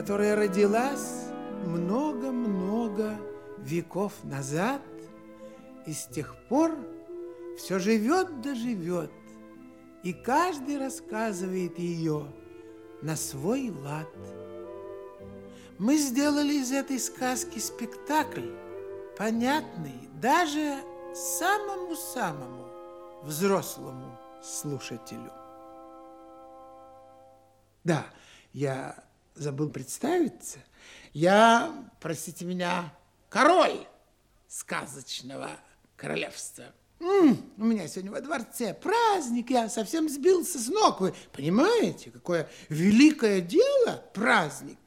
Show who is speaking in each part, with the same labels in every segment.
Speaker 1: которая родилась много-много веков назад и с тех пор все живет да живет, и каждый рассказывает ее на свой лад. Мы сделали из этой сказки спектакль, понятный даже самому-самому взрослому слушателю. Да, я забыл представиться. Я, простите меня, король сказочного королевства. У меня сегодня во дворце праздник, я совсем сбился с ног. Вы понимаете, какое великое дело праздник?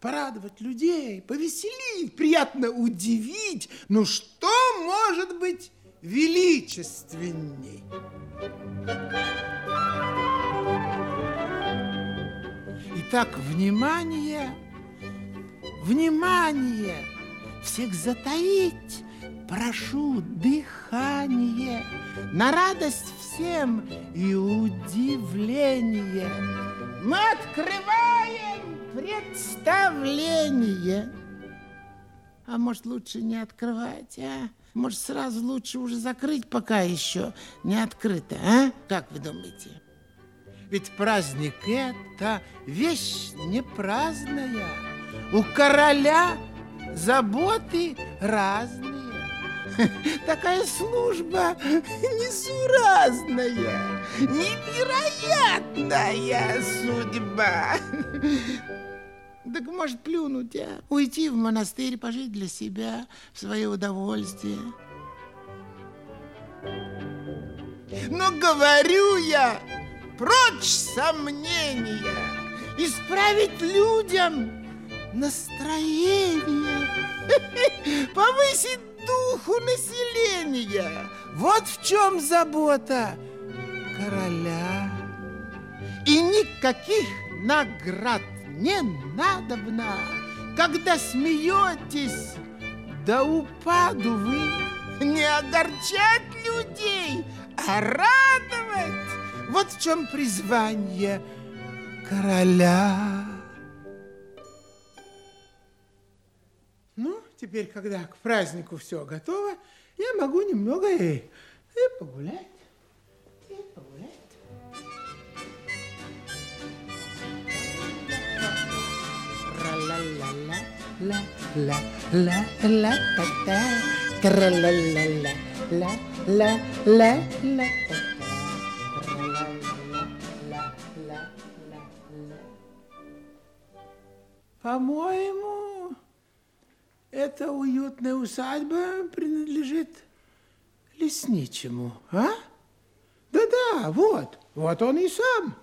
Speaker 1: Порадовать людей, повеселить, приятно удивить. Ну что может быть величественней? Итак, внимание, внимание, всех затаить, прошу дыхание, на радость всем и удивление. Мы открываем представление. А может, лучше не открывать, а? Может, сразу лучше уже закрыть, пока еще не открыто, а? Как вы думаете? Ведь праздник это вещь не праздная. У короля заботы разные. Такая служба несуразная, невероятная судьба. Так может плюнуть, а? Уйти в монастырь, пожить для себя, в свое удовольствие. Но говорю я, прочь сомнения, исправить людям настроение, повысить духу населения. Вот в чем забота короля. И никаких наград не надобно, когда смеетесь, да упаду вы не огорчать людей, а радовать. Вот в чем призвание короля. Ну, теперь, когда к празднику все готово, я могу немного и, и погулять. И погулять. По-моему, эта уютная усадьба принадлежит лесничему, а? Да-да, вот, вот он и сам.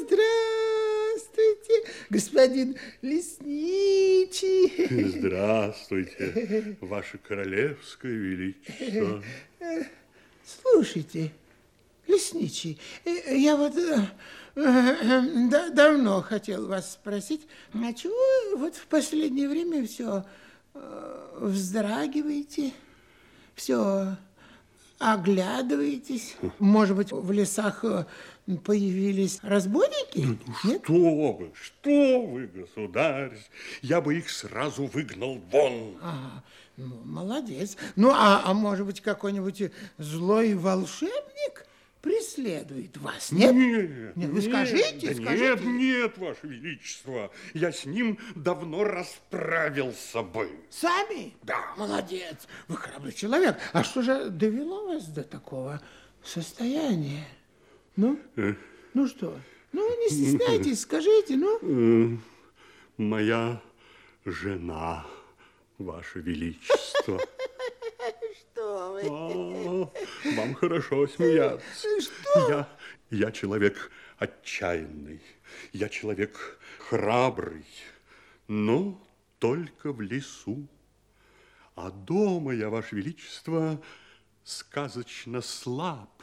Speaker 1: Здравствуйте, господин лесничий.
Speaker 2: Здравствуйте, ваше королевское величество.
Speaker 1: Слушайте, лесничий, я вот да, давно хотел вас спросить, а чего вот в последнее время все вздрагиваете, все оглядываетесь? Может быть, в лесах появились разбойники?
Speaker 2: Ну, Нет? что вы, что вы, государь, я бы их сразу выгнал вон.
Speaker 1: Ага, ну, молодец. Ну, а, а может быть, какой-нибудь злой волшебник преследует вас, нет?
Speaker 2: Нет,
Speaker 1: нет вы скажите,
Speaker 2: да
Speaker 1: скажите.
Speaker 2: Нет, нет, ваше величество, я с ним давно расправился бы.
Speaker 1: Сами?
Speaker 2: Да.
Speaker 1: Молодец, вы храбрый человек. А что же довело вас до такого состояния? Ну,
Speaker 2: Э.
Speaker 1: ну что? Ну, не стесняйтесь, скажите, ну.
Speaker 2: Э, Моя жена, ваше величество.
Speaker 1: Вы?
Speaker 2: А, Вам хорошо смеяться.
Speaker 1: Что?
Speaker 2: Я, я человек отчаянный, я человек храбрый, но только в лесу. А дома я, Ваше Величество, сказочно слаб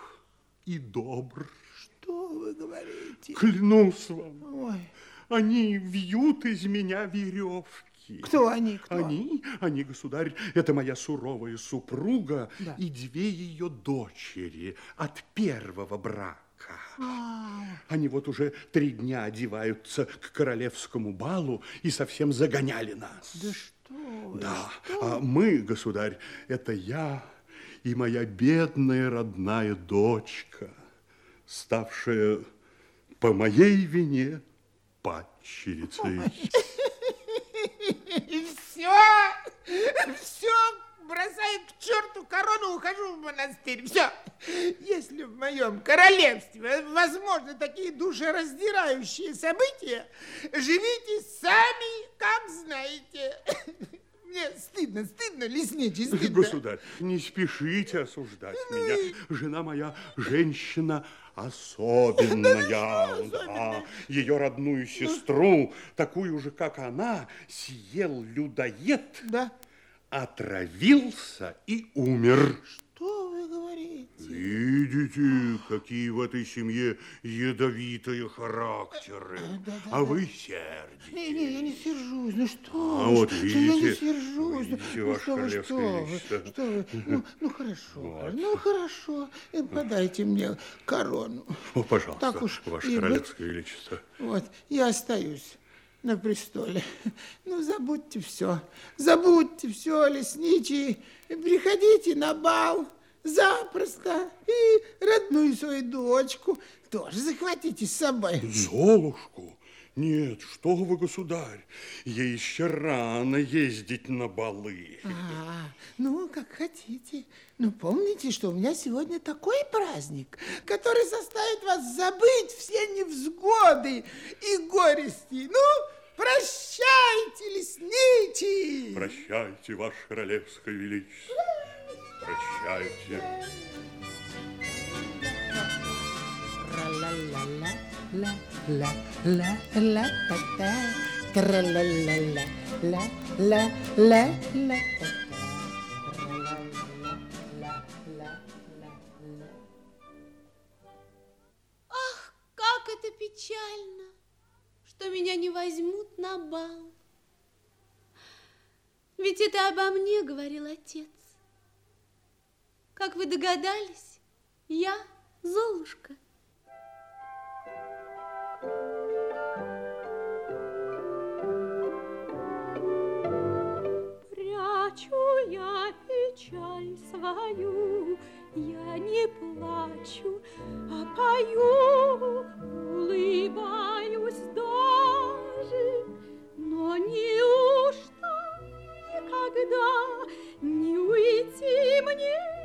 Speaker 2: и добр.
Speaker 1: Что вы говорите?
Speaker 2: Клянусь вам,
Speaker 1: Ой,
Speaker 2: Они вьют из меня веревки.
Speaker 1: Кто они? Кто?
Speaker 2: Они, они, государь, это моя суровая супруга
Speaker 1: Да.
Speaker 2: и две ее дочери от первого брака. Они вот уже три дня одеваются к королевскому балу и совсем загоняли нас.
Speaker 1: Да что?
Speaker 2: Да, а мы, государь, это я и моя бедная родная дочка, ставшая по моей вине падчерицей.
Speaker 1: Все, все, бросаю к черту корону, ухожу в монастырь. Все. Если в моем королевстве возможны такие душераздирающие события, живите сами, как знаете. Мне стыдно, стыдно, лесничий, стыдно.
Speaker 2: Государь, не спешите осуждать меня. Жена моя женщина особенная. Да, ее родную сестру, такую же, как она, съел людоед,
Speaker 1: Да.
Speaker 2: отравился и умер.
Speaker 1: Что говорите?
Speaker 2: Видите, какие в этой семье ядовитые характеры. А вы сердитесь.
Speaker 1: Не, не, я не сержусь. Ну что
Speaker 2: А
Speaker 1: вы,
Speaker 2: вот
Speaker 1: что я не
Speaker 2: видите,
Speaker 1: сержусь.
Speaker 2: видите,
Speaker 1: ну
Speaker 2: ваше
Speaker 1: что вы, что вы, что вы. Ну, ну хорошо, ну хорошо. Э, Подайте мне корону.
Speaker 2: О, пожалуйста,
Speaker 1: Так уж
Speaker 2: ваше
Speaker 1: и быть.
Speaker 2: королевское величество.
Speaker 1: Вот, я остаюсь на престоле. Ну, забудьте все. Забудьте все, лесничий. Приходите на бал запросто. И родную свою дочку тоже захватите с собой.
Speaker 2: Золушку? Нет, что вы, государь, ей еще рано ездить на балы.
Speaker 1: А, ну, как хотите. Но помните, что у меня сегодня такой праздник, который заставит вас забыть все невзгоды и горести. Ну, прощайте, лесничий.
Speaker 2: Прощайте, ваше королевское величество. Прощайте.
Speaker 3: Ах, как это печально, что меня не возьмут на бал. Ведь это обо мне говорил отец. Как вы догадались, я Золушка. Прячу я печаль свою, я не плачу, а пою, улыбаюсь даже, но неужто никогда не уйти мне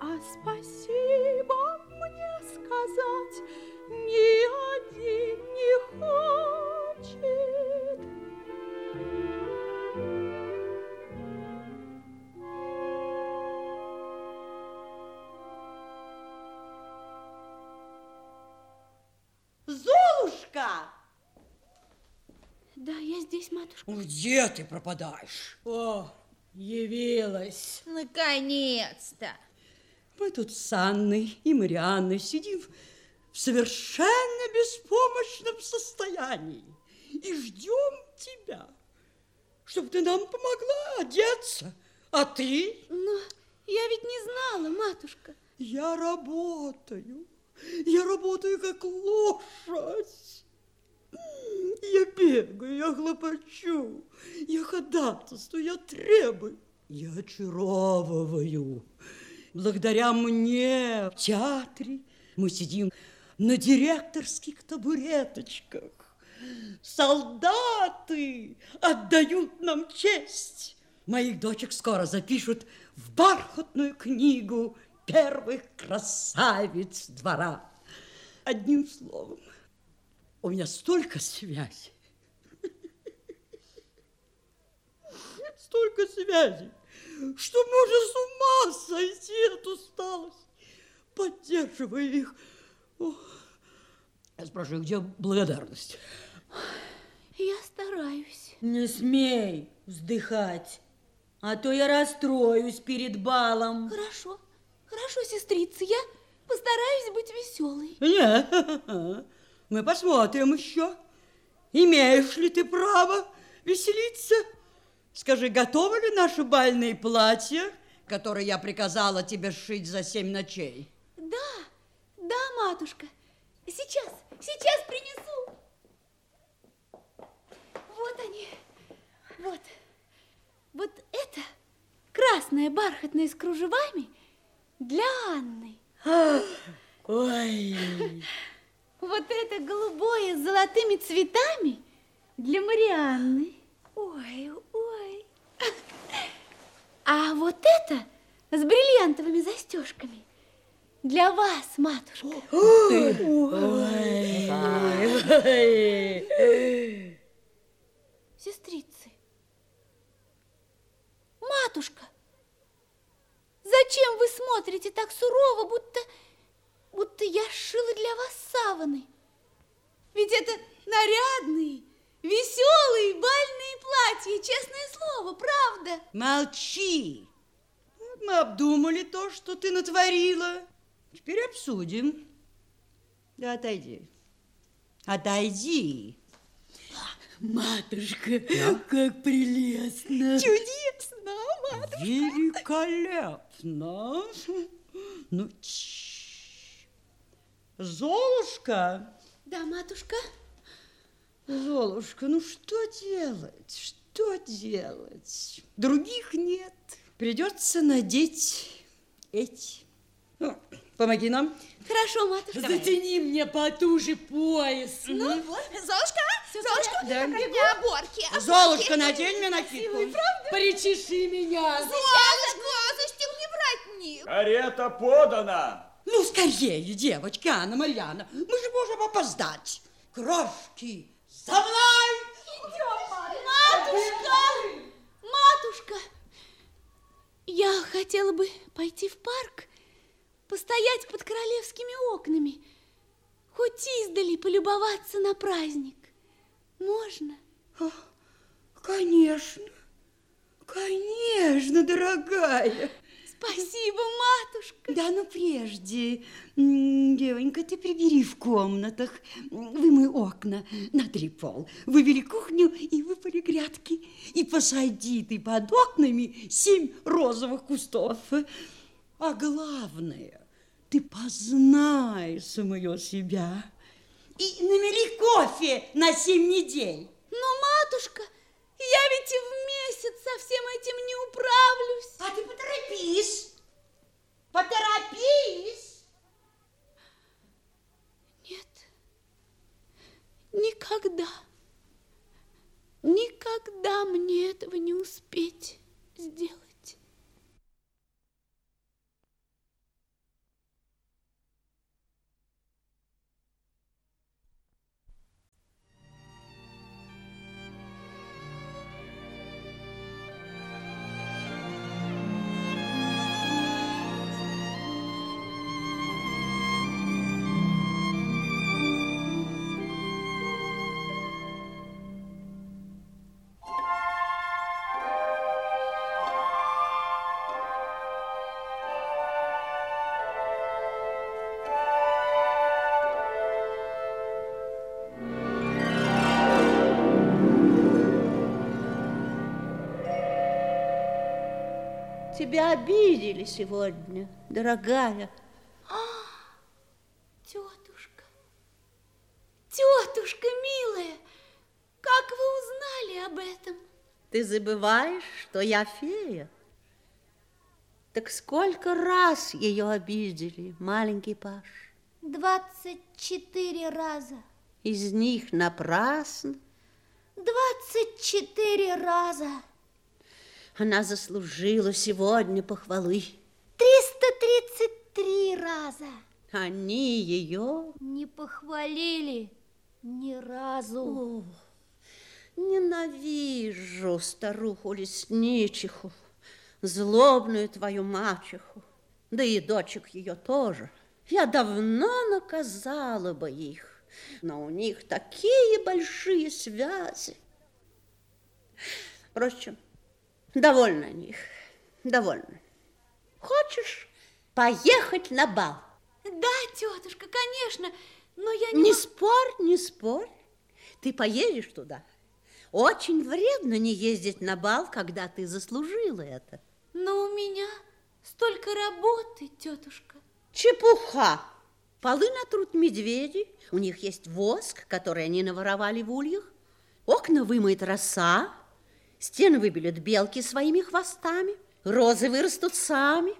Speaker 3: а спасибо мне сказать ни один не хочет.
Speaker 4: Золушка!
Speaker 3: Да, я здесь, матушка.
Speaker 4: Где ты пропадаешь? О, явилась.
Speaker 5: Наконец-то!
Speaker 4: Мы тут с Анной и Марианной сидим в совершенно беспомощном состоянии и ждем тебя, чтобы ты нам помогла одеться. А ты?
Speaker 3: Но я ведь не знала, матушка.
Speaker 4: Я работаю. Я работаю как лошадь. Я бегаю, я хлопочу, я ходатайствую, я требую, я очаровываю. Благодаря мне в театре мы сидим на директорских табуреточках. Солдаты отдают нам честь. Моих дочек скоро запишут в бархатную книгу первых красавиц двора. Одним словом, у меня столько связей, столько связей, что можно с ума сойти от усталости, поддерживая их. Ох. Я спрашиваю, где благодарность?
Speaker 3: Я стараюсь.
Speaker 6: Не смей вздыхать, а то я расстроюсь перед балом.
Speaker 3: Хорошо, хорошо, сестрица, я постараюсь быть веселой.
Speaker 4: Нет, мы посмотрим еще. Имеешь ли ты право веселиться? Скажи, готовы ли наши бальные платья, которые я приказала тебе сшить за семь ночей?
Speaker 3: Да, да, матушка. Сейчас, сейчас принесу. Вот они. Вот. Вот это красное бархатное с кружевами для Анны.
Speaker 6: Ой,
Speaker 3: Вот это голубое с золотыми цветами для Марианны. Ой, ой. А вот это с бриллиантовыми застежками для вас, матушка. Сестрицы. Матушка, зачем вы смотрите так сурово, будто, будто я сшила для вас саваны? Ведь это нарядные, веселые бальные платья, честное слово, правда?
Speaker 4: Молчи. Мы обдумали то, что ты натворила. Теперь обсудим. Да отойди. Отойди.
Speaker 6: матушка, как прелестно.
Speaker 3: Чудесно, матушка.
Speaker 4: Великолепно. Ну, тш. Золушка,
Speaker 3: Да, матушка.
Speaker 4: Золушка, ну что делать? Что делать? Других нет. Придется надеть эти. Ну, помоги нам.
Speaker 3: Хорошо, матушка.
Speaker 6: Затяни мне потуже пояс.
Speaker 3: Ну вот, Золушка, Золушка,
Speaker 4: Да.
Speaker 3: бегу. оборки.
Speaker 4: Золушка, надень мне накидку.
Speaker 6: Причеши меня.
Speaker 3: Золушка, застегни воротник.
Speaker 7: Карета подана.
Speaker 4: Ну, скорее, девочки, Анна, Марьяна. Мы же можем опоздать. Крошки, за мной!
Speaker 3: Матушка! Матушка! Я хотела бы пойти в парк, постоять под королевскими окнами, хоть издали полюбоваться на праздник. Можно?
Speaker 4: Конечно, конечно, дорогая.
Speaker 3: Спасибо, матушка.
Speaker 4: Да, но прежде, девонька, ты прибери в комнатах, вымой окна, натри пол, вывели кухню и выпали грядки. И посади ты под окнами семь розовых кустов. А главное, ты познай самое себя и намели кофе на семь недель.
Speaker 3: Но, матушка, я ведь и в месяц со всем этим не управлюсь.
Speaker 4: А ты поторопись, поторопись.
Speaker 3: Нет, никогда, никогда мне этого не успеть сделать.
Speaker 8: Тебя обидели сегодня, дорогая.
Speaker 3: Тетушка, тетушка милая, как вы узнали об этом?
Speaker 8: Ты забываешь, что я фея? Так сколько раз ее обидели, маленький Паш?
Speaker 3: Двадцать четыре раза.
Speaker 8: Из них напрасно.
Speaker 3: Двадцать четыре раза.
Speaker 8: Она заслужила сегодня похвалы.
Speaker 3: Триста тридцать три раза.
Speaker 8: Они ее...
Speaker 3: Не похвалили ни разу.
Speaker 8: О, Ненавижу старуху-лесничиху, злобную твою мачеху, да и дочек ее тоже. Я давно наказала бы их, но у них такие большие связи. Впрочем, довольна о них, довольна. Хочешь поехать на бал?
Speaker 3: Да, тетушка, конечно, но я не...
Speaker 8: Не спорь, не спорь. Ты поедешь туда. Очень вредно не ездить на бал, когда ты заслужила это.
Speaker 3: Но у меня столько работы, тетушка.
Speaker 8: Чепуха. Полы натрут медведи, у них есть воск, который они наворовали в ульях, окна вымоет роса, стены выбелят белки своими хвостами, розы вырастут сами,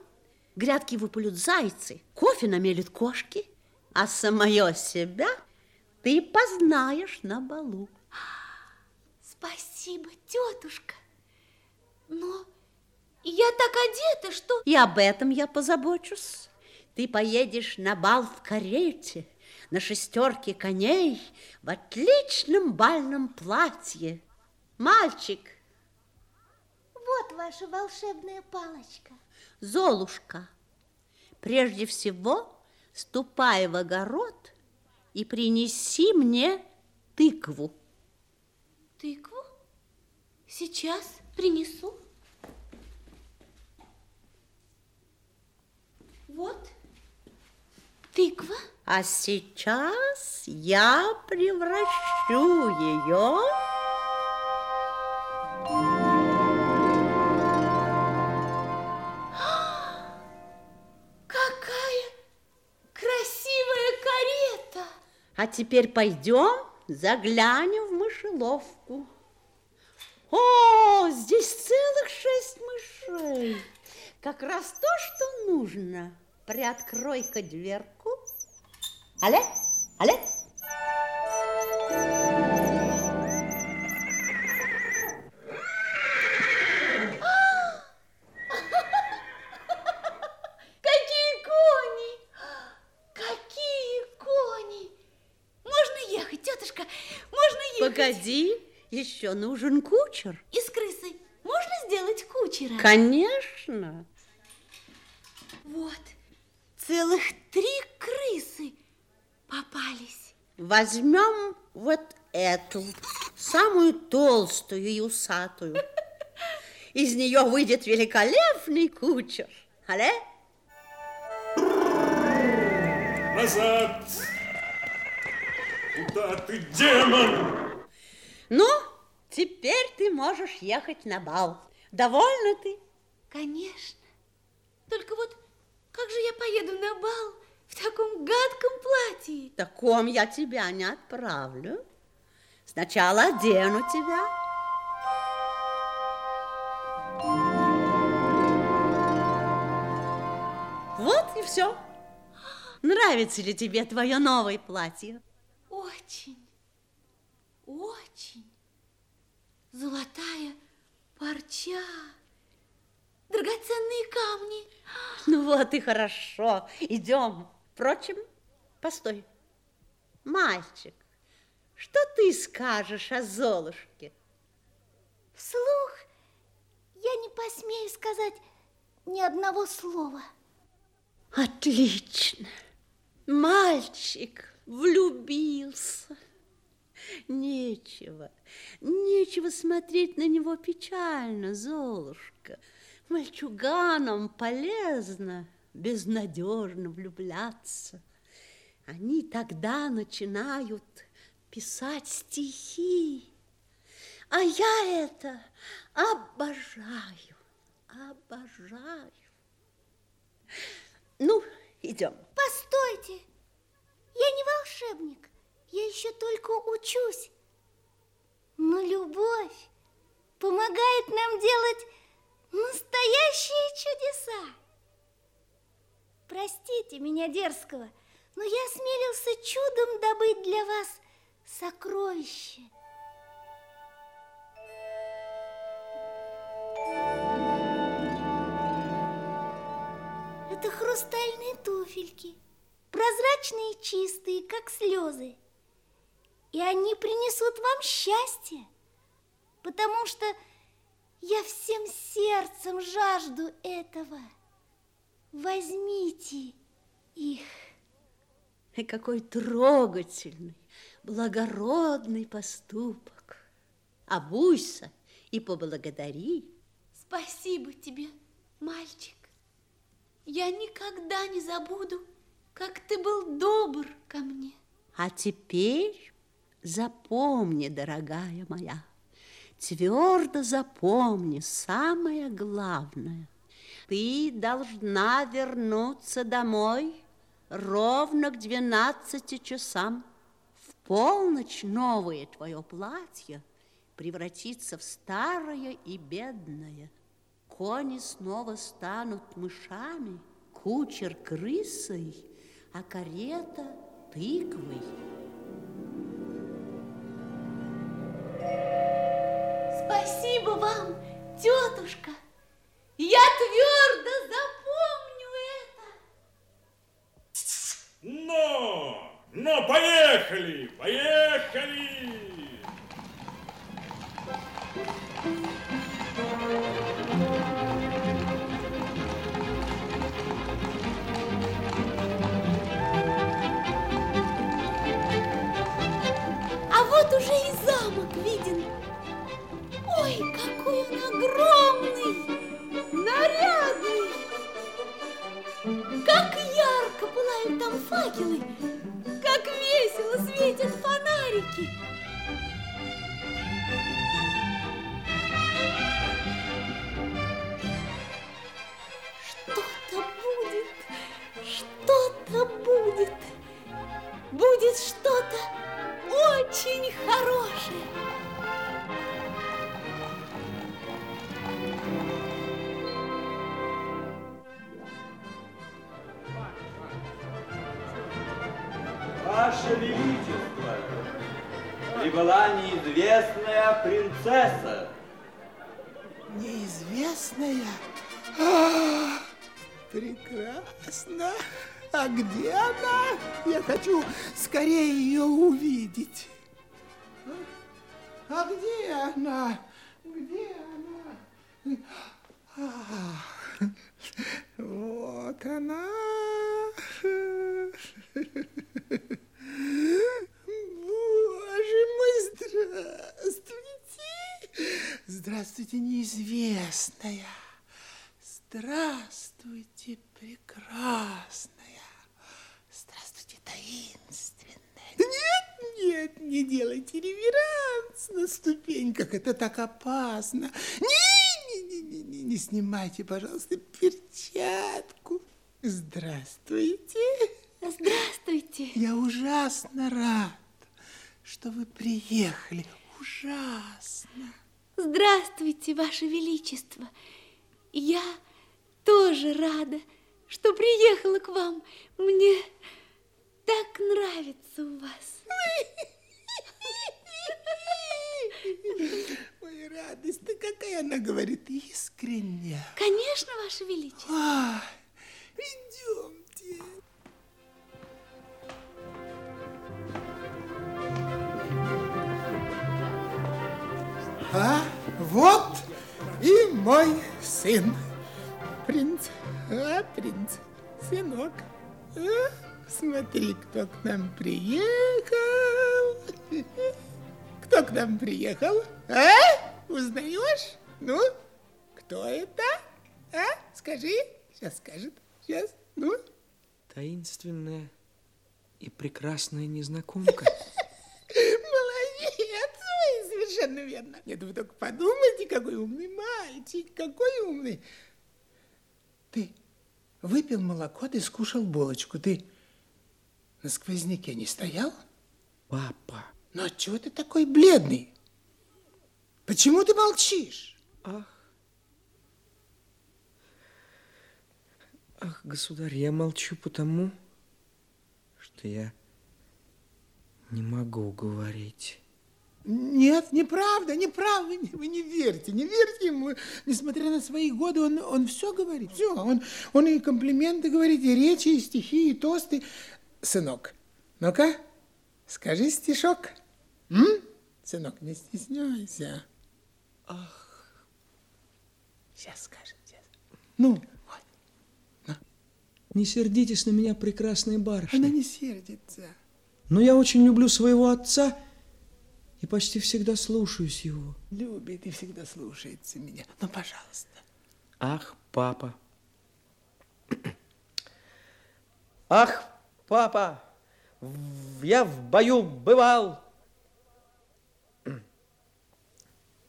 Speaker 8: грядки выпалют зайцы, кофе намелят кошки, а самое себя ты познаешь на балу.
Speaker 3: Спасибо, тетушка. Но я так одета, что...
Speaker 8: И об этом я позабочусь. Ты поедешь на бал в карете, на шестерке коней, в отличном бальном платье. Мальчик,
Speaker 9: Вот ваша волшебная палочка.
Speaker 8: Золушка, прежде всего ступай в огород и принеси мне тыкву.
Speaker 3: Тыкву? Сейчас принесу. Вот. Тыква.
Speaker 8: А сейчас я превращу ее А теперь пойдем, заглянем в мышеловку. О, здесь целых шесть мышей. Как раз то, что нужно. Приоткрой-ка дверку. Але, але. Еще нужен кучер.
Speaker 3: И с крысой можно сделать кучера?
Speaker 8: Конечно.
Speaker 3: Вот, целых три крысы попались.
Speaker 8: Возьмем вот эту, самую толстую и усатую. Из нее выйдет великолепный кучер. Але?
Speaker 7: Назад! Куда ты, демон?
Speaker 8: Ну, теперь ты можешь ехать на бал. Довольна ты?
Speaker 3: Конечно. Только вот как же я поеду на бал в таком гадком платье?
Speaker 8: В таком я тебя не отправлю. Сначала одену тебя. Вот и все. Нравится ли тебе твое новое платье?
Speaker 3: Очень, очень. Золотая парча, драгоценные камни.
Speaker 8: Ну вот и хорошо. Идем. Впрочем, постой. Мальчик, что ты скажешь о Золушке?
Speaker 9: Вслух я не посмею сказать ни одного слова.
Speaker 8: Отлично. Мальчик влюбился. Нечего, нечего смотреть на него печально, Золушка. Мальчуганам полезно безнадежно влюбляться. Они тогда начинают писать стихи. А я это обожаю, обожаю. Ну, идем.
Speaker 9: Постойте, я не волшебник, я еще только учусь. Но любовь помогает нам делать настоящие чудеса. Простите меня дерзкого, но я осмелился чудом добыть для вас сокровище. Это хрустальные туфельки, прозрачные и чистые, как слезы. И они принесут вам счастье. потому что я всем сердцем жажду этого. Возьмите их.
Speaker 8: И какой трогательный, благородный поступок. Обуйся и поблагодари.
Speaker 3: Спасибо тебе, мальчик. Я никогда не забуду, как ты был добр ко мне.
Speaker 8: А теперь запомни, дорогая моя, твердо запомни самое главное. Ты должна вернуться домой ровно к 12 часам. В полночь новое твое платье превратится в старое и бедное. Кони снова станут мышами, кучер крысой, а карета тыквой.
Speaker 3: Спасибо вам, тетушка. Я твердо запомню это.
Speaker 7: Но, но поехали, поехали.
Speaker 3: А вот уже и замок виден. Огромный, нарядный. Как ярко пылают там факелы, как весело светят фонарики. Что-то будет, что-то будет, будет что-то очень хорошее.
Speaker 10: Ваше Величество, прибыла неизвестная принцесса.
Speaker 1: Неизвестная? А, прекрасно. А где она? Я хочу скорее ее увидеть. А где она? Где она? А, вот она. Боже мой, здравствуйте. Здравствуйте, неизвестная. Здравствуйте, прекрасная. Здравствуйте, таинственная. Нет, нет, не делайте реверанс на ступеньках. Это так опасно. Не, не, не, не, не, снимайте, пожалуйста, перчатку. Здравствуйте.
Speaker 3: Здравствуйте.
Speaker 1: Я ужасно рад, что вы приехали. Ужасно.
Speaker 3: Здравствуйте, Ваше Величество. Я тоже рада, что приехала к вам. Мне так нравится у вас.
Speaker 1: Ой, радость-то какая она говорит, искренне.
Speaker 3: Конечно, Ваше Величество.
Speaker 1: А, идемте. А вот и мой сын. Принц, а, принц, сынок. А, смотри, кто к нам приехал. Кто к нам приехал? А? Узнаешь? Ну, кто это? А? Скажи. Сейчас скажет. Сейчас. Ну.
Speaker 11: Таинственная и прекрасная незнакомка.
Speaker 1: Молодец, ой, совершенно верно. Нет, вы только подумайте, какой умный мальчик, какой умный. Ты выпил молоко, ты скушал булочку, ты на сквозняке не стоял?
Speaker 11: Папа.
Speaker 1: Ну, а чего ты такой бледный? Почему ты молчишь?
Speaker 11: Ах. Ах, государь, я молчу потому, что я не могу говорить.
Speaker 1: Нет, неправда, неправда, не- вы не верьте, не верьте ему. Несмотря на свои годы, он, он все говорит, все. Он, он и комплименты говорит, и речи, и стихи, и тосты. Сынок, ну-ка, скажи стишок. М? Сынок, не стесняйся. Сейчас скажет, сейчас. Ну,
Speaker 11: Не сердитесь на меня, прекрасная барышня.
Speaker 1: она не сердится.
Speaker 11: Но я очень люблю своего отца и почти всегда слушаюсь его.
Speaker 1: Любит и всегда слушается меня. Ну, пожалуйста.
Speaker 11: Ах, папа. Ах, папа, я в бою бывал.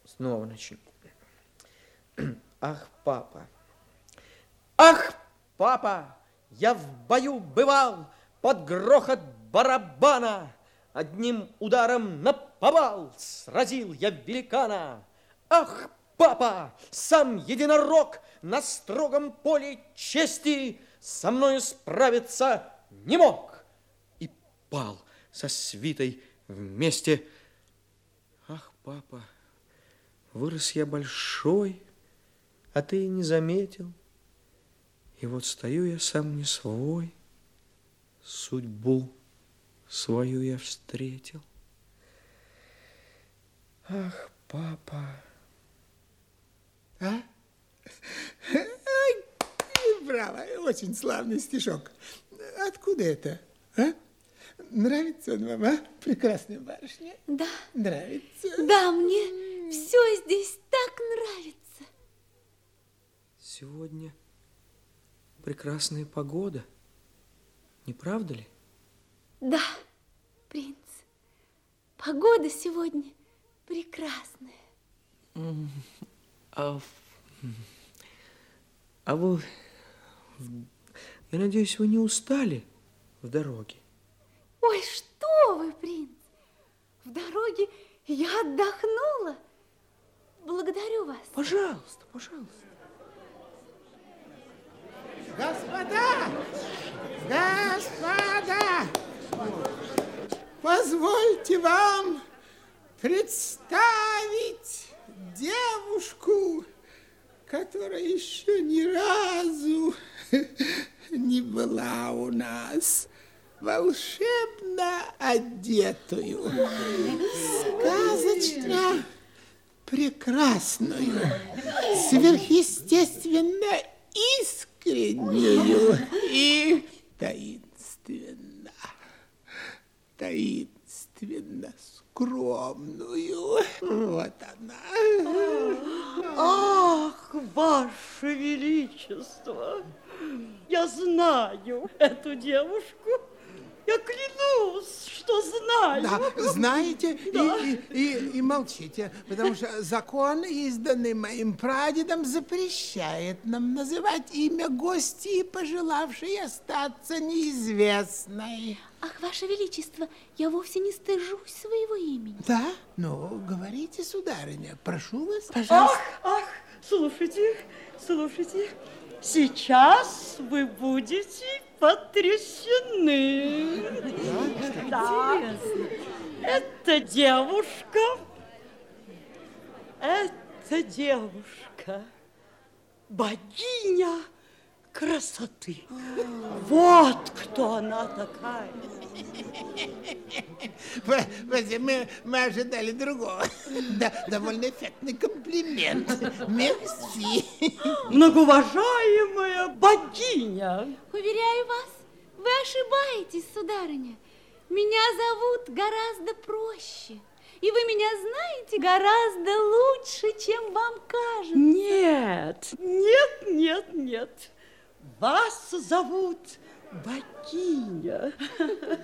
Speaker 11: Снова начну. Ах, папа. Ах, папа, я в бою бывал под грохот барабана. Одним ударом на повал сразил я великана. Ах, папа, сам единорог на строгом поле чести со мною справиться не мог. И пал со свитой вместе. Ах, папа, вырос я большой, а ты и не заметил. И вот стою я сам не свой, судьбу свою я встретил. Ах, папа.
Speaker 1: А? Ай, Браво, очень славный стишок. Откуда это? А? Нравится он вам, а? Прекрасная барышня.
Speaker 3: Да,
Speaker 1: Нравится.
Speaker 3: да, мне все здесь так нравится.
Speaker 11: Сегодня прекрасная погода, не правда ли?
Speaker 3: Да, принц, погода сегодня прекрасная.
Speaker 11: А, а вы, я надеюсь, вы не устали в дороге?
Speaker 3: Ой, что вы, принц, в дороге я отдохнула. Благодарю вас.
Speaker 11: Пожалуйста, пожалуйста.
Speaker 1: Господа! Господа! Позвольте вам представить девушку, которая еще ни разу не была у нас волшебно одетую, сказочно прекрасную, сверхъестественно искреннюю и таинственно, таинственно скромную. Вот она.
Speaker 4: Ах, Ваше Величество, я знаю эту девушку. Я клянусь, что знаю.
Speaker 1: Да, знаете и-
Speaker 4: Да.
Speaker 1: И, и, и молчите, потому что закон, изданный моим прадедом, запрещает нам называть имя гости, пожелавшей остаться неизвестной.
Speaker 3: Ах, Ваше Величество, я вовсе не стыжусь своего имени.
Speaker 1: Да? Ну, говорите, сударыня, прошу вас,
Speaker 4: Ах,
Speaker 1: пожалуйста.
Speaker 4: ах, слушайте, слушайте. Сейчас вы будете потрясены. Да. Это девушка, это девушка, богиня красоты. Вот кто она такая.
Speaker 1: Мы, мы ожидали другого. Да, довольно эффектный комплимент. Мерси.
Speaker 4: Многоуважаемая богиня.
Speaker 3: Уверяю вас, вы ошибаетесь, сударыня. Меня зовут гораздо проще. И вы меня знаете гораздо лучше, чем вам кажется.
Speaker 4: Нет, нет, нет, нет. Вас зовут богиня.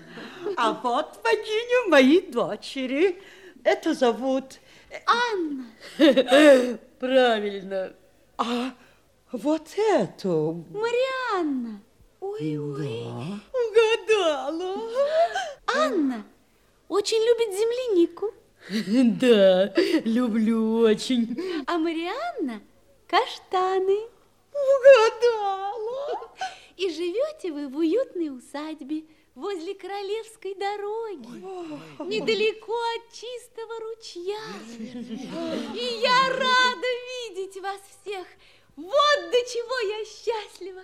Speaker 4: А вот богиню моей дочери. Это зовут...
Speaker 3: Анна.
Speaker 4: Правильно. А вот эту...
Speaker 3: Марианна. Ой-ой.
Speaker 4: Угадала.
Speaker 3: Анна очень любит землянику.
Speaker 4: Да, люблю очень.
Speaker 3: А Марианна каштаны.
Speaker 4: Угадала.
Speaker 3: И живете вы в уютной усадьбе возле королевской дороги, недалеко от чистого ручья. И я рада видеть вас всех. Вот до чего я счастлива.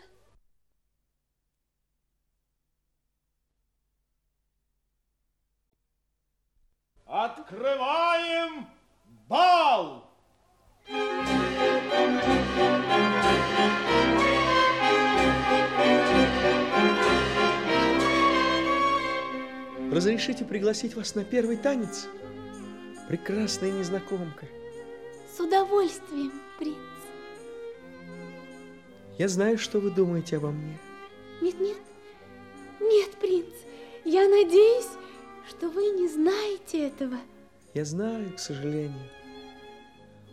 Speaker 7: Открываем бал!
Speaker 11: Разрешите пригласить вас на первый танец? Прекрасная незнакомка.
Speaker 3: С удовольствием, принц.
Speaker 11: Я знаю, что вы думаете обо мне.
Speaker 3: Нет, нет, нет, принц. Я надеюсь, что вы не знаете этого.
Speaker 11: Я знаю, к сожалению.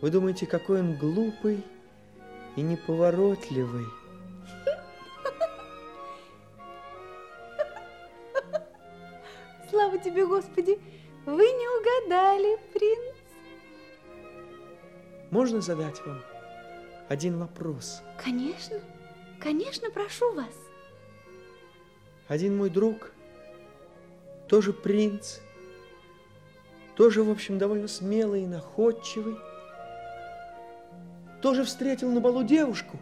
Speaker 11: Вы думаете, какой он глупый и неповоротливый.
Speaker 3: Слава тебе, Господи, вы не угадали, принц.
Speaker 11: Можно задать вам один вопрос?
Speaker 3: Конечно, конечно, прошу вас.
Speaker 11: Один мой друг, тоже принц, тоже, в общем, довольно смелый и находчивый, тоже встретил на балу девушку,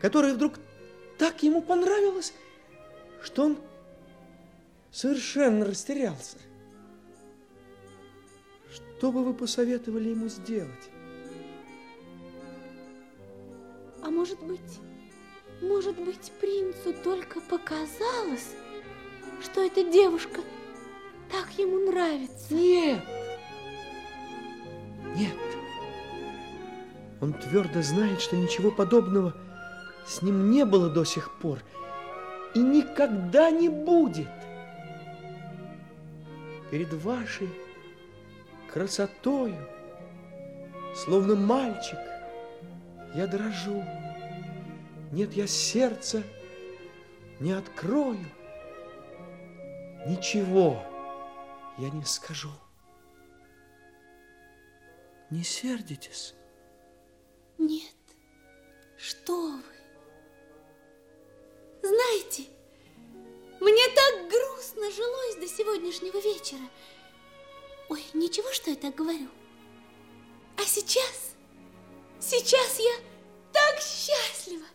Speaker 11: которая вдруг так ему понравилась, что он совершенно растерялся. Что бы вы посоветовали ему сделать?
Speaker 3: А может быть, может быть, принцу только показалось, что эта девушка так ему нравится?
Speaker 11: Нет! Нет! Он твердо знает, что ничего подобного с ним не было до сих пор и никогда не будет. Перед вашей красотою, словно мальчик, я дрожу. Нет, я сердце не открою. Ничего я не скажу. Не сердитесь?
Speaker 3: Нет, что вы. Знаете, мне так грустно жилось до сегодняшнего вечера. Ой, ничего, что я так говорю. А сейчас, сейчас я так счастлива.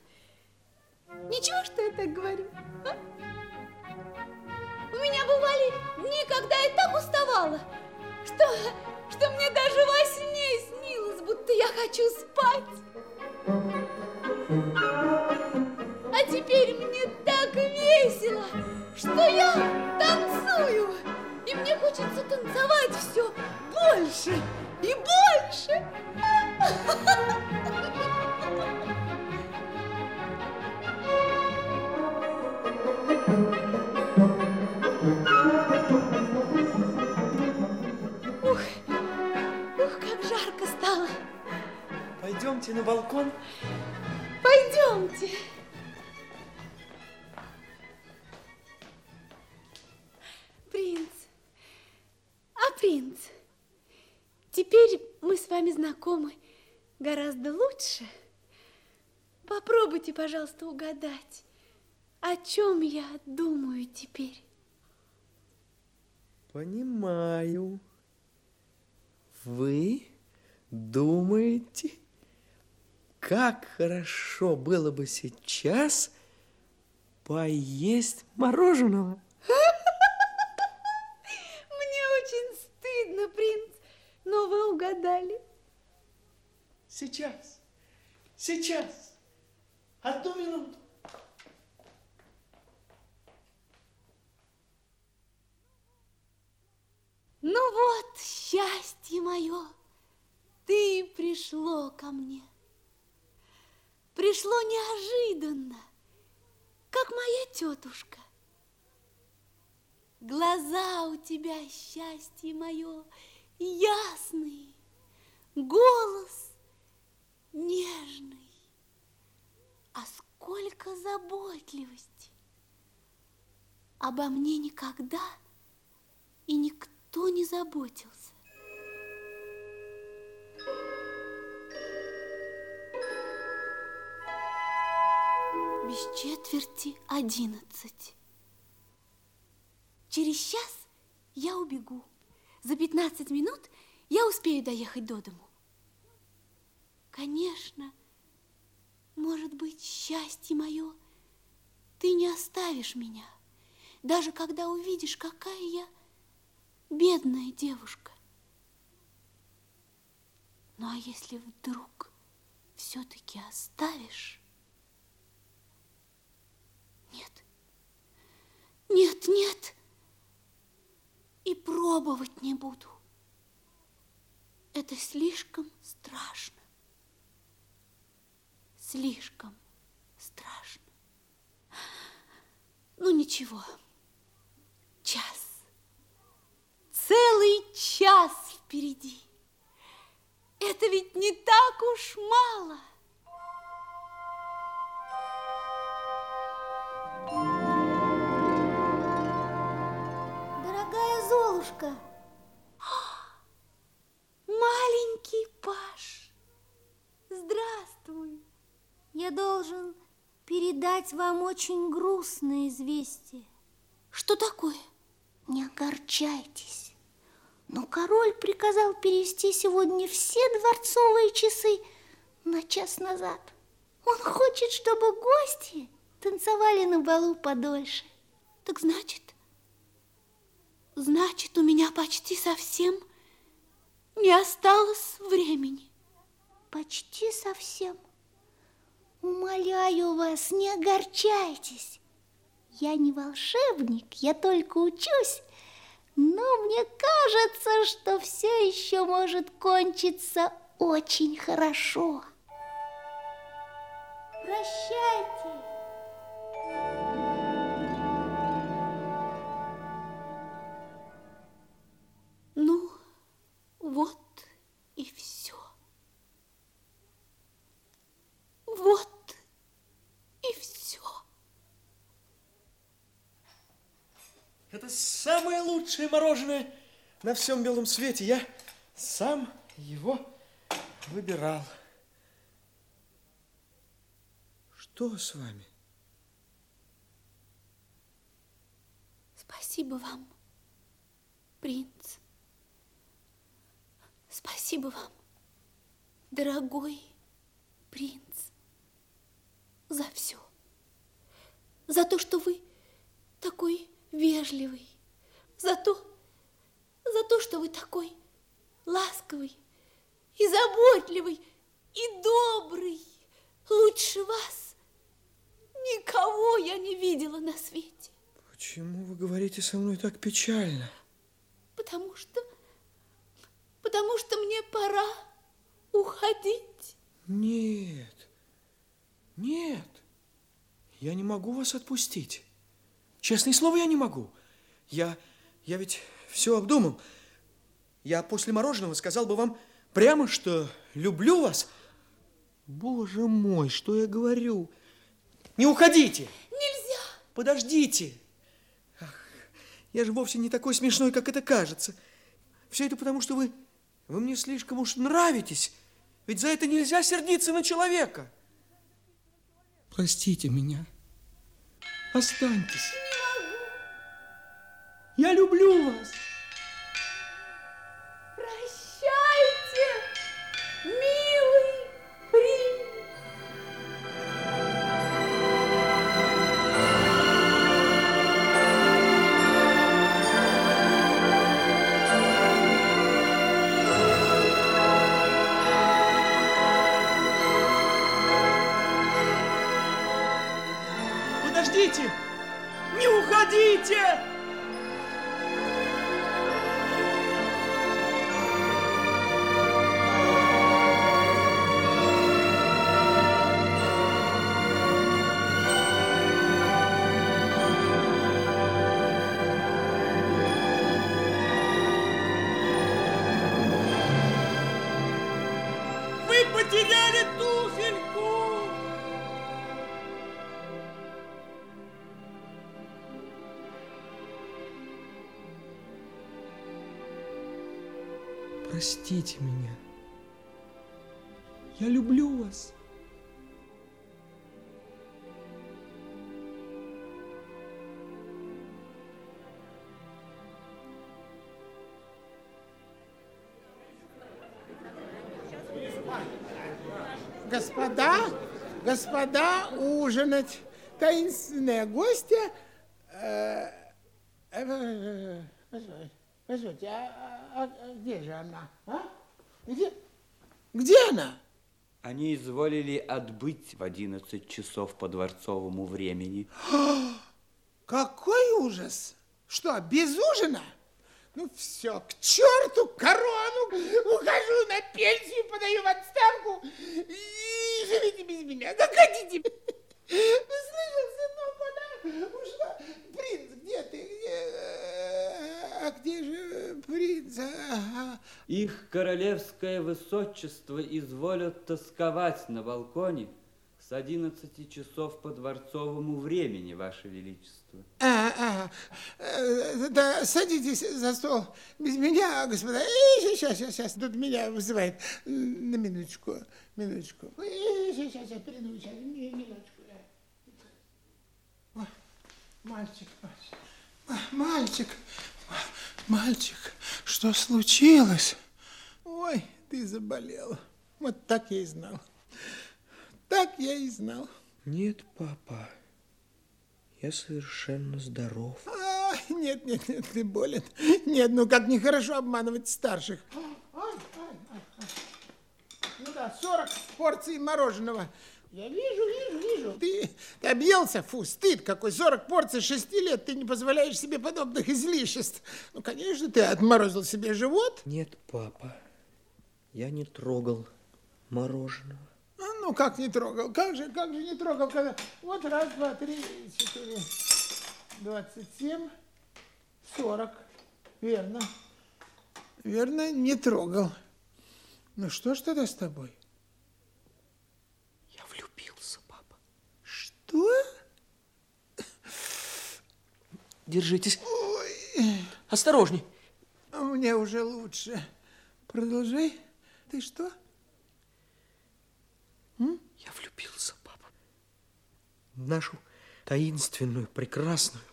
Speaker 3: Ничего, что я так говорю. А? У меня бывали дни, когда я так уставала, что, что мне даже во сне снилось, будто я хочу спать. А теперь мне так весело, что я танцую. И мне хочется танцевать все больше и больше.
Speaker 11: Пойдемте на балкон.
Speaker 3: Пойдемте. Принц, а принц, теперь мы с вами знакомы гораздо лучше. Попробуйте, пожалуйста, угадать, о чем я думаю теперь.
Speaker 11: Понимаю. Вы думаете, как хорошо было бы сейчас поесть мороженого?
Speaker 3: Мне очень стыдно, принц, но вы угадали.
Speaker 11: Сейчас, сейчас, одну минуту.
Speaker 3: Ну вот, счастье мое, ты пришло ко мне. Пришло неожиданно, как моя тетушка. Глаза у тебя, счастье мое, ясные, голос нежный. А сколько заботливости! Обо мне никогда и никто не заботился. Без четверти одиннадцать. Через час я убегу. За 15 минут я успею доехать до дому. Конечно, может быть, счастье мое, ты не оставишь меня, даже когда увидишь, какая я бедная девушка. Ну, а если вдруг все-таки оставишь? Нет, нет, нет, и пробовать не буду. Это слишком страшно, слишком страшно. Ну, ничего, час, целый час впереди. Это ведь не так уж мало.
Speaker 9: Золушка,
Speaker 3: Маленький Паш, здравствуй.
Speaker 9: я должен передать вам очень грустное известие.
Speaker 3: Что такое?
Speaker 9: Не огорчайтесь. Но король приказал перевести сегодня все дворцовые часы на час назад. Он хочет, чтобы гости танцевали на балу подольше.
Speaker 3: Так значит, значит, у меня почти совсем не осталось времени.
Speaker 9: Почти совсем. Умоляю вас, не огорчайтесь. Я не волшебник, я только учусь. Но мне кажется, что все еще может кончиться очень хорошо. Прощайте.
Speaker 3: Вот и все. Вот и все.
Speaker 11: Это самое лучшее мороженое на всем белом свете. Я сам его выбирал. Что с вами?
Speaker 3: Спасибо вам, принц. Спасибо вам, дорогой принц, за все. За то, что вы такой вежливый. За то, за то, что вы такой ласковый и заботливый и добрый. Лучше вас никого я не видела на свете.
Speaker 11: Почему вы говорите со мной так печально?
Speaker 3: Потому что, потому что мне пора уходить.
Speaker 11: Нет, нет, я не могу вас отпустить. Честное слово, я не могу. Я, я ведь все обдумал. Я после мороженого сказал бы вам прямо, что люблю вас. Боже мой, что я говорю? Не уходите!
Speaker 3: Нельзя!
Speaker 11: Подождите! Ах, я же вовсе не такой смешной, как это кажется. Все это потому, что вы, вы мне слишком уж нравитесь. Ведь за это нельзя сердиться на человека. Простите меня. Останьтесь. Я люблю вас. Простите меня. Я люблю вас.
Speaker 1: Господа, господа, ужинать. Таинственная гостья. э, э, э, Позвольте, а, а- а где же она? А? Где? Где она?
Speaker 10: Они изволили отбыть в 11 часов по дворцовому времени.
Speaker 1: Какой ужас! Что, без ужина? Ну все, к черту корону! Ухожу на пенсию, подаю в отставку и живите без меня, как хотите. Слышал, сынок, она ушла. Принц, где ты? А где же принц? Ага.
Speaker 10: Их королевское высочество изволят тосковать на балконе с 11 часов по дворцовому времени, Ваше Величество.
Speaker 1: А, а, э, да, садитесь за стол без меня, господа. Сейчас, сейчас, сейчас, тут меня вызывает. На минуточку, минуточку. Сейчас, сейчас, перейду, сейчас, минуточку. Мальчик, мальчик, мальчик, мальчик, что случилось? Ой, ты заболел. Вот так я и знал. Так я и знал.
Speaker 11: Нет, папа, я совершенно здоров.
Speaker 1: А, нет, нет, нет, ты болен. Нет, ну как нехорошо обманывать старших. Ай, ай, ай. Ну да, 40 порций мороженого. Я вижу, вижу, вижу. Ты, ты объелся? Фу, стыд какой. 40 порций 6 лет. Ты не позволяешь себе подобных излишеств. Ну, конечно, ты отморозил себе живот.
Speaker 11: Нет, папа, я не трогал мороженого.
Speaker 1: А, ну, как не трогал? Как же, как же не трогал? Когда... Вот раз, два, три, четыре, двадцать семь, сорок. Верно. Верно, не трогал. Ну, что ж тогда с тобой?
Speaker 11: Я влюбился, папа.
Speaker 1: Что?
Speaker 11: Держитесь.
Speaker 1: Ой,
Speaker 11: Осторожней.
Speaker 1: мне уже лучше. Продолжай. Ты что?
Speaker 11: Я влюбился, папа. В нашу таинственную, прекрасную,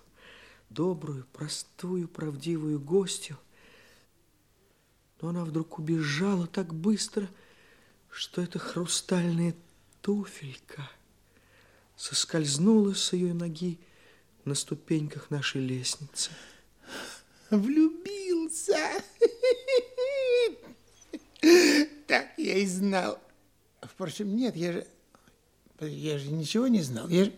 Speaker 11: добрую, простую, правдивую гостью. Но она вдруг убежала так быстро, что эта хрустальная туфелька соскользнула с ее ноги на ступеньках нашей лестницы.
Speaker 1: Влюбился. Так я и знал. Впрочем, нет, я же... Я же ничего не знал. Я же,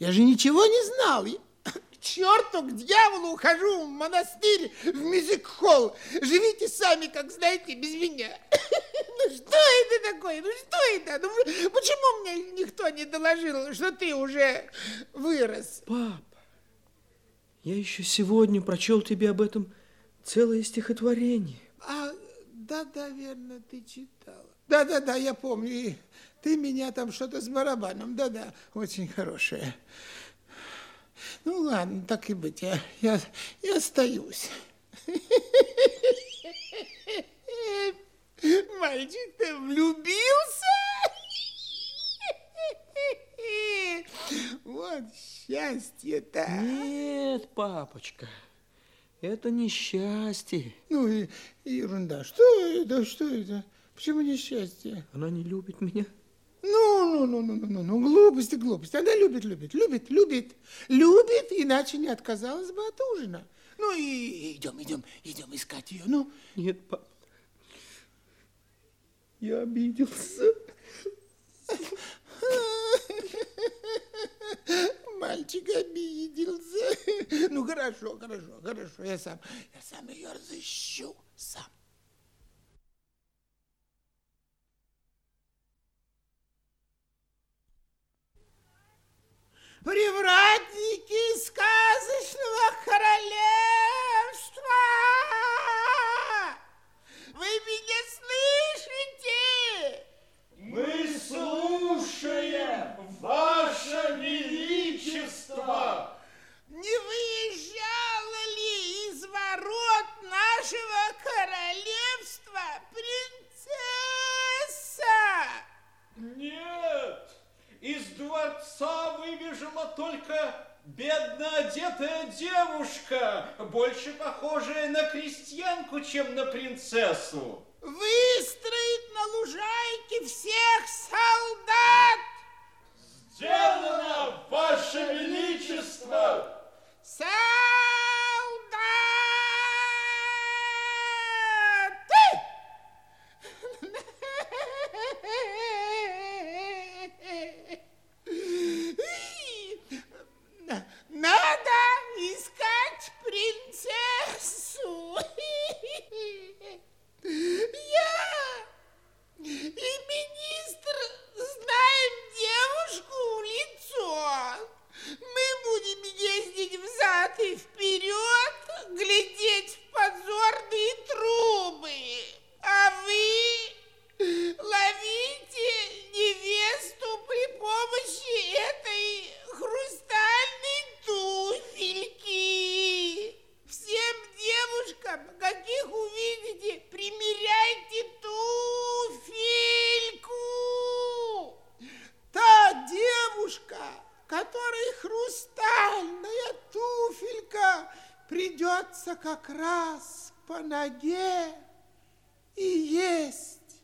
Speaker 1: я же ничего не знал. Я- К черту, к дьяволу ухожу в монастырь, в мюзик-холл. Живите сами, как знаете, без меня. Ну что это такое? Ну что это? Ну почему мне никто не доложил, что ты уже вырос?
Speaker 11: Папа, я еще сегодня прочел тебе об этом целое стихотворение.
Speaker 1: А, да-да, верно, ты читала. Да-да-да, я помню. И ты меня там что-то с барабаном. Да-да, очень хорошее. Ну, ладно, так и быть, я, я, я остаюсь. Мальчик, ты влюбился? Вот счастье-то.
Speaker 11: Нет, папочка, это не счастье.
Speaker 1: Ну, и, и ерунда. Что это, что это? Почему несчастье?
Speaker 11: Она не любит меня.
Speaker 1: Ну, ну, ну, ну, ну, ну, ну, глупости, глупости. Она любит, любит, любит, любит, любит, иначе не отказалась бы от ужина. Ну и идем, идем, идем искать ее. Ну,
Speaker 11: Нет, папа, я обиделся.
Speaker 1: мальчик обиделся. Ну, хорошо, хорошо, хорошо, я сам, я сам ее разыщу, придется как раз по ноге и есть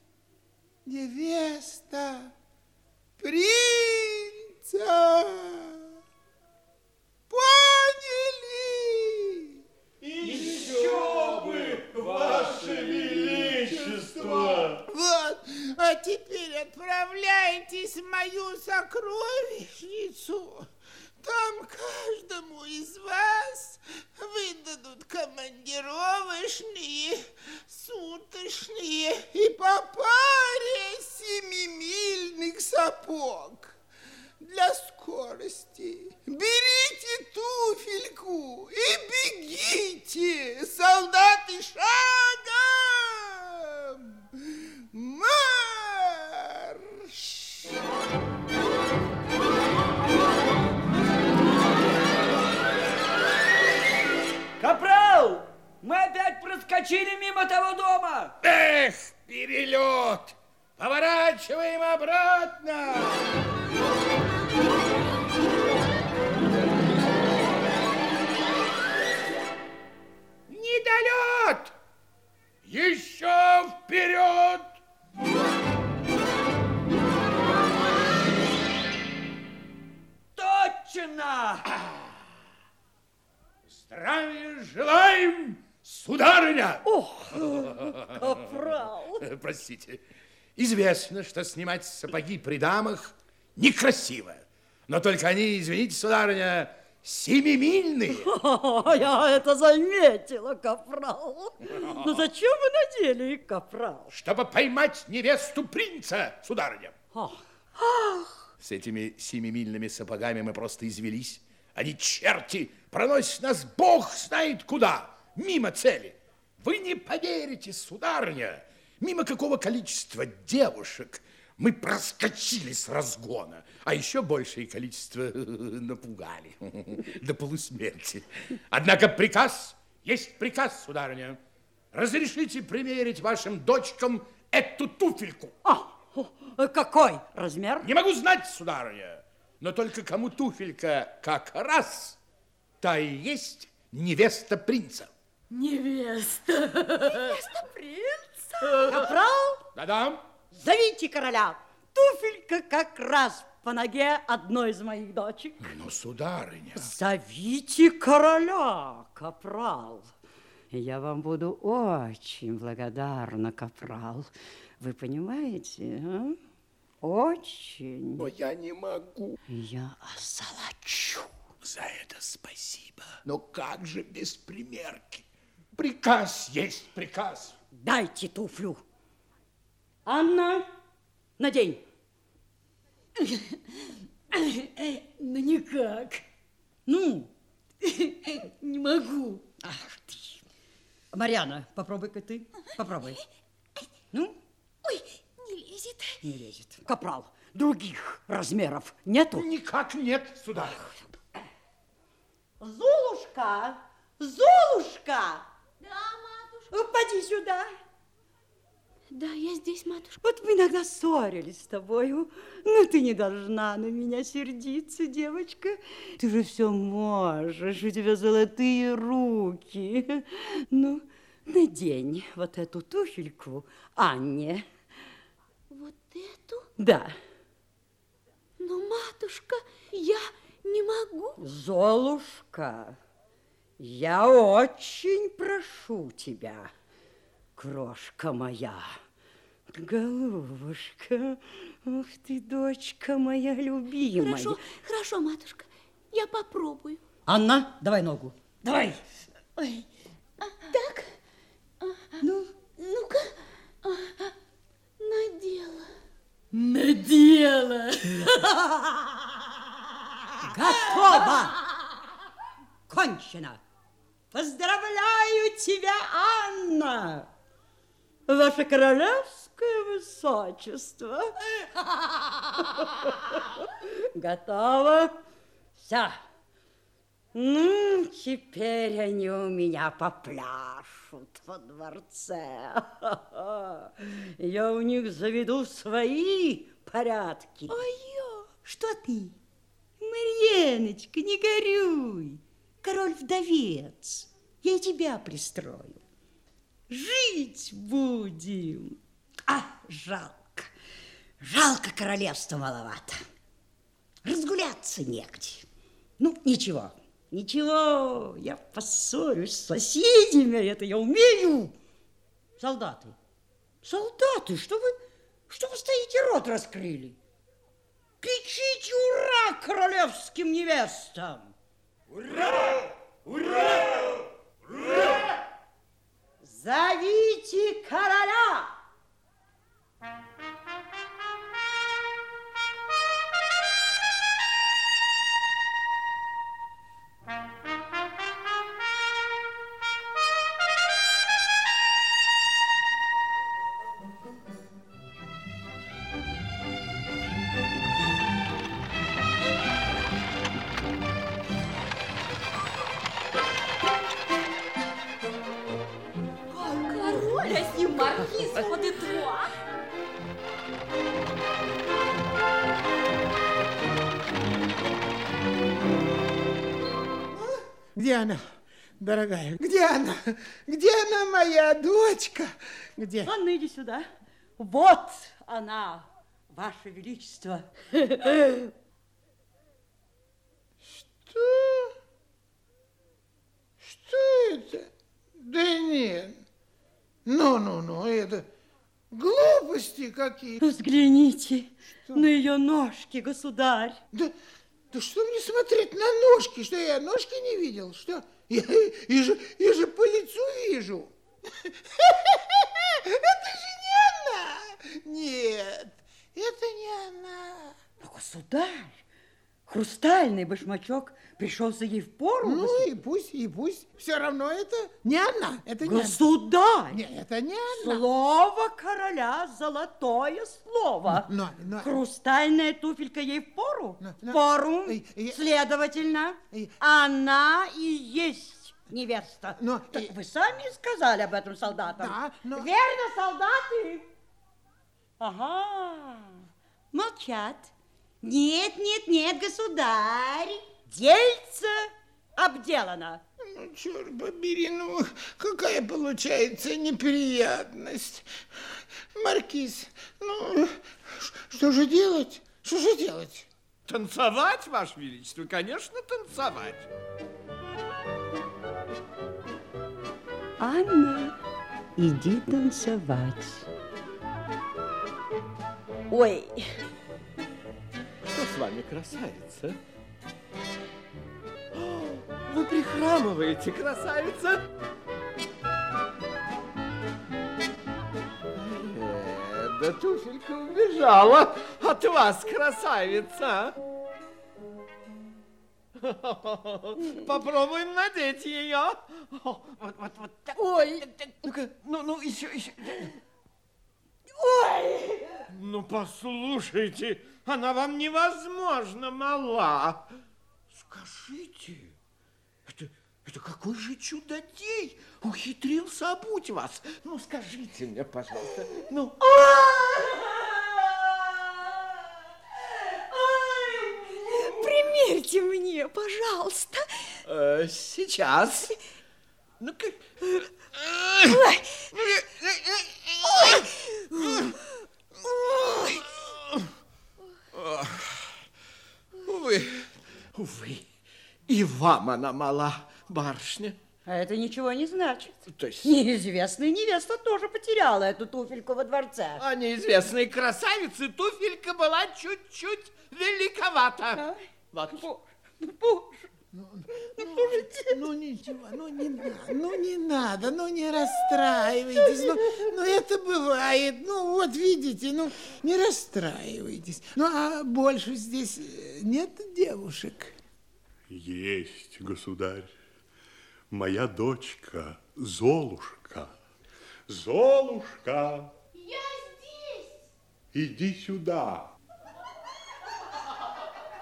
Speaker 1: невеста принца. Поняли?
Speaker 7: Еще бы, Ваше Величество!
Speaker 1: Вот, а теперь отправляйтесь в мою сокровищницу. Там каждому из вас выдадут командировочные, суточные и по паре семимильных сапог для скорости. Берите туфельку и бегите, солдаты, шагом!
Speaker 10: Проскочили мимо того дома!
Speaker 1: Эх, перелет! Поворачиваем обратно! Недолет! Еще вперед!
Speaker 10: Точно!
Speaker 1: Здравия желаем, сударыня!
Speaker 4: Ох, капрал!
Speaker 1: Простите. Известно, что снимать сапоги при дамах некрасиво. Но только они, извините, сударыня, семимильные.
Speaker 4: Я это заметила, капрал. Но зачем вы надели их, капрал?
Speaker 1: Чтобы поймать невесту принца, сударыня.
Speaker 4: Ах,
Speaker 1: С этими семимильными сапогами мы просто извелись. Они черти, проносят нас бог знает куда, мимо цели. Вы не поверите, сударыня, мимо какого количества девушек мы проскочили с разгона, а еще большее количество напугали до полусмерти. Однако приказ есть приказ, сударыня. Разрешите примерить вашим дочкам эту туфельку.
Speaker 4: а, о, какой размер?
Speaker 1: Не могу знать, сударыня, но только кому туфелька как раз, та и есть невеста принца.
Speaker 4: Невеста. Невеста принца. Капрал,
Speaker 1: Да-да.
Speaker 4: зовите короля. Туфелька как раз по ноге одной из моих дочек.
Speaker 1: Но, сударыня,
Speaker 4: Зовите короля, капрал. Я вам буду очень благодарна, капрал. Вы понимаете, а? Очень.
Speaker 1: но я не могу.
Speaker 4: Я озолочу.
Speaker 1: За это спасибо. Но как же без примерки? Приказ есть приказ.
Speaker 4: Дайте туфлю. Анна, надень. Ну, никак. Ну, не могу. Ах ты. Мариана, попробуй-ка ты. Попробуй. Ну,
Speaker 3: Ой, не лезет.
Speaker 4: не лезет. Капрал, других размеров нету?
Speaker 1: Никак нет, сударь.
Speaker 4: Золушка, Золушка,
Speaker 3: Да, матушка.
Speaker 4: поди сюда.
Speaker 3: Да, я здесь, матушка.
Speaker 4: Вот мы иногда ссорились с тобою, но ты не должна на меня сердиться, девочка. Ты же все можешь, у тебя золотые руки. Ну, надень вот эту туфельку Анне.
Speaker 3: Вот эту?
Speaker 4: Да,
Speaker 3: Но, матушка, я не могу.
Speaker 4: Золушка, я очень прошу тебя, крошка моя, голубушка, ух ты, дочка моя любимая.
Speaker 3: Хорошо, хорошо, матушка. Я попробую.
Speaker 4: Анна, давай ногу. Давай.
Speaker 3: Ой. а, так. А,
Speaker 4: Ну,
Speaker 3: Ну-ка. А, надела.
Speaker 4: надела. Готово. Кончено. Поздравляю тебя, Анна. Ваше королевское высочество. Готово. Все. Ну, теперь они у меня попляшут во дворце. Я у них заведу свои порядки.
Speaker 3: А я? Что ты?
Speaker 4: Леночка, не горюй. Король-вдовец. Я и тебя пристрою. Жить будем. А, жалко. Жалко, королевства маловато. Разгуляться негде. Ну, ничего, ничего, я поссорюсь с соседями, это я умею. Солдаты, солдаты, что вы, что вы стоите, рот раскрыли? Кричите «Ура!» королевским невестам!
Speaker 7: Ура! Ура! Ура!
Speaker 4: Зовите короля!
Speaker 1: Дорогая? Где она? Где она, моя дочка? Где?
Speaker 4: Анна, иди сюда. Вот она, Ваше Величество.
Speaker 1: Что? Что это? Да нет. Ну-ну-ну, это глупости какие.
Speaker 4: Взгляните на ее ножки, государь.
Speaker 1: Да, да что мне смотреть на ножки? Что я ножки не видел? Что? Я, я, же, я же по лицу вижу. Это же не она. Нет, это не она.
Speaker 4: Но, государь, хрустальный башмачок пришелся ей в пору.
Speaker 1: Ну и пусть, и пусть. Все равно это не она. Это не
Speaker 4: Государь!
Speaker 1: Нет, это не она.
Speaker 4: Слово короля – золотое слово.
Speaker 1: Но, но,
Speaker 4: Хрустальная туфелька ей в пору?
Speaker 1: Но, но-
Speaker 4: Пору.
Speaker 1: И- и-
Speaker 4: Следовательно,
Speaker 1: И-
Speaker 4: она и есть невеста.
Speaker 1: Но-
Speaker 4: Так
Speaker 1: и-
Speaker 4: вы сами сказали об этом солдатам.
Speaker 1: Да, но-
Speaker 4: Верно, солдаты? Ага, молчат. Нет, нет, нет, государь, дельце обделано.
Speaker 1: Ну, черт побери, ну, какая получается неприятность. Маркиз, ну, что же делать? Что же делать?
Speaker 12: Танцевать, Ваше Величество, конечно, танцевать.
Speaker 4: Анна, иди танцевать. Ой,
Speaker 12: Что с вами, красавица? Вы прихрамываете, красавица. Э, Да туфелька убежала от вас, красавица. Попробуем надеть ее. Вот, вот, вот. так.
Speaker 4: ой,
Speaker 12: Ну-ка, ну, ну, еще, еще.
Speaker 4: ой.
Speaker 12: Ну, послушайте, она вам невозможно мала. Скажите, это, какой же чудодей ухитрился обуть вас? Ну, скажите мне, пожалуйста. Ну,
Speaker 3: Примерьте мне, пожалуйста.
Speaker 12: э, сейчас. Ну-ка. Увы, увы, и вам она мала, барышня.
Speaker 4: А это ничего не значит.
Speaker 12: То есть...
Speaker 4: Неизвестная невеста тоже потеряла эту туфельку во дворце.
Speaker 12: А неизвестной красавице туфелька была чуть-чуть великовата. Вот.
Speaker 4: Боже,
Speaker 1: Ну, ничего, ну не надо, ну не надо, ну не расстраивайтесь, ну, ну это бывает, ну вот видите, ну не расстраивайтесь. Ну а больше здесь э, нет девушек?
Speaker 2: Есть, государь. Моя дочка Золушка. Золушка,
Speaker 9: Я здесь.
Speaker 2: иди сюда.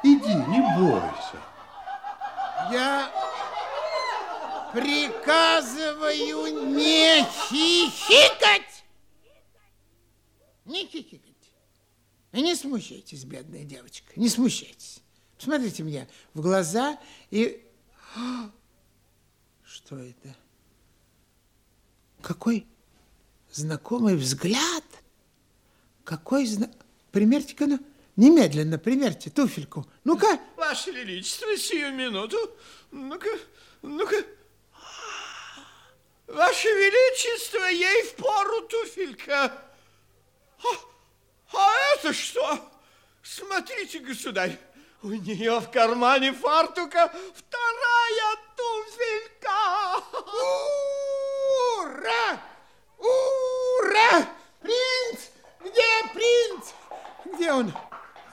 Speaker 2: Иди, не бойся.
Speaker 1: Я приказываю не хихикать! Не хихикать. И не смущайтесь, бедная девочка, не смущайтесь. Смотрите мне в глаза и... Что это? Какой знакомый взгляд. Какой зна... Примерьте-ка, ну, немедленно примерьте туфельку. Ну-ка.
Speaker 12: Ваше Величество, сию минуту. Ну-ка, ну-ка. Ваше Величество, ей в пору туфелька. А, а это что? Смотрите, государь, у нее в кармане фартука вторая туфелька.
Speaker 1: Ура! Ура! Принц! Где принц? Где он?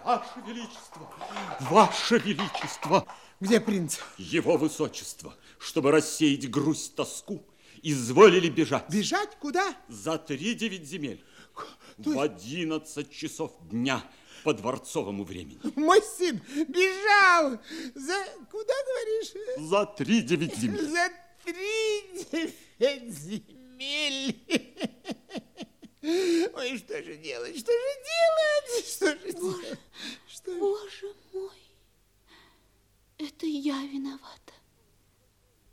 Speaker 13: Ваше Величество! Ваше Величество!
Speaker 1: Где принц?
Speaker 13: Его Высочество, чтобы рассеять грусть, тоску, изволили бежать.
Speaker 1: Бежать куда?
Speaker 13: За три девять земель. В одиннадцать часов дня по дворцовому времени.
Speaker 1: Мой сын бежал за... Куда, говоришь?
Speaker 13: За три девять земель.
Speaker 1: За три девять земель. Ой, что же делать? Что же делать? Что же
Speaker 3: Боже,
Speaker 1: делать? Что...
Speaker 3: Боже мой, это я виновата.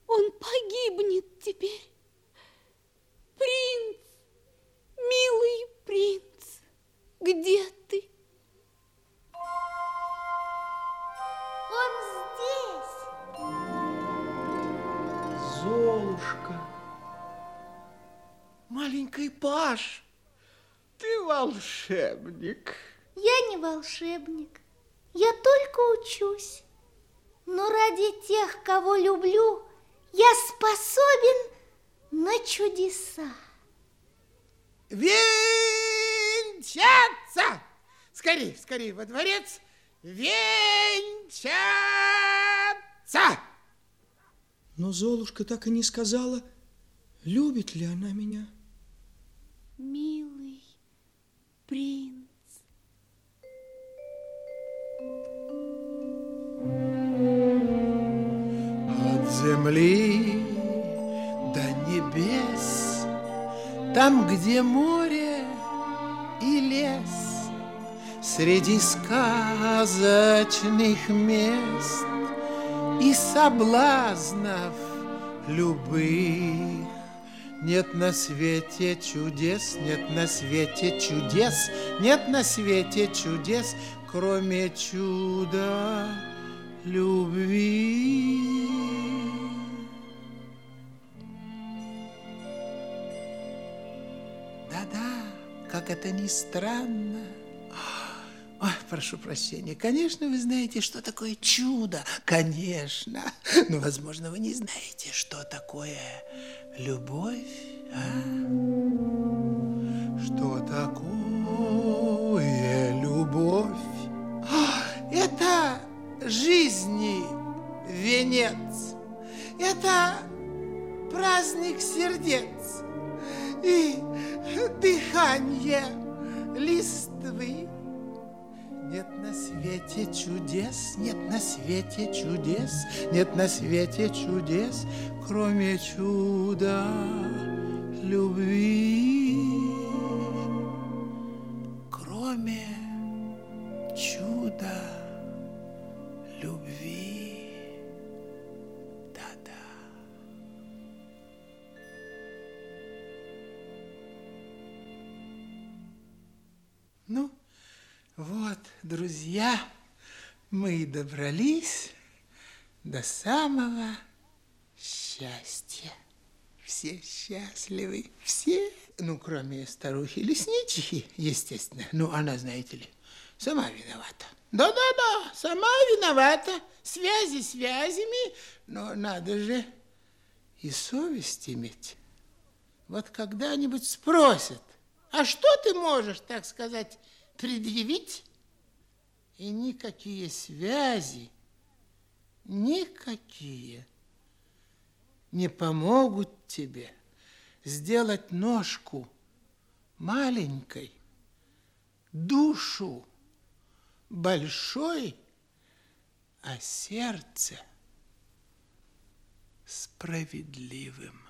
Speaker 3: Он погибнет теперь. Принц, милый принц, где ты?
Speaker 9: Здесь.
Speaker 11: Золушка.
Speaker 12: Маленький Паш, ты волшебник.
Speaker 9: Я не волшебник. Я только учусь. Но ради тех, кого люблю, я способен на чудеса.
Speaker 1: Венчаться! Скорей, скорей во дворец. Венчаться!
Speaker 11: Но Золушка так и не сказала, любит ли она меня.
Speaker 3: Милый принц.
Speaker 1: От земли до небес, там, где море и лес, среди сказочных мест и соблазнов любых. Нет на свете чудес, нет на свете чудес, нет на свете чудес, кроме чуда любви. Да-да, как это ни странно. Ой, прошу прощения. Конечно, вы знаете, что такое чудо. Конечно. Но, возможно, вы не знаете, что такое любовь. А? Что такое любовь? Это жизни венец. Это праздник сердец и дыхание листвы. Нет на свете чудес, нет на свете чудес, нет на свете чудес, кроме чуда любви. Добрались до самого счастья. Все счастливы, все, ну, кроме старухи-лесничьи, естественно. Ну, она, знаете ли, сама виновата. Да-да-да, сама виновата. Связи связями, но надо же и совесть иметь. Вот когда-нибудь спросят, а что ты можешь, так сказать, предъявить? И никакие связи, никакие не помогут тебе сделать ножку маленькой, душу большой, а сердце справедливым.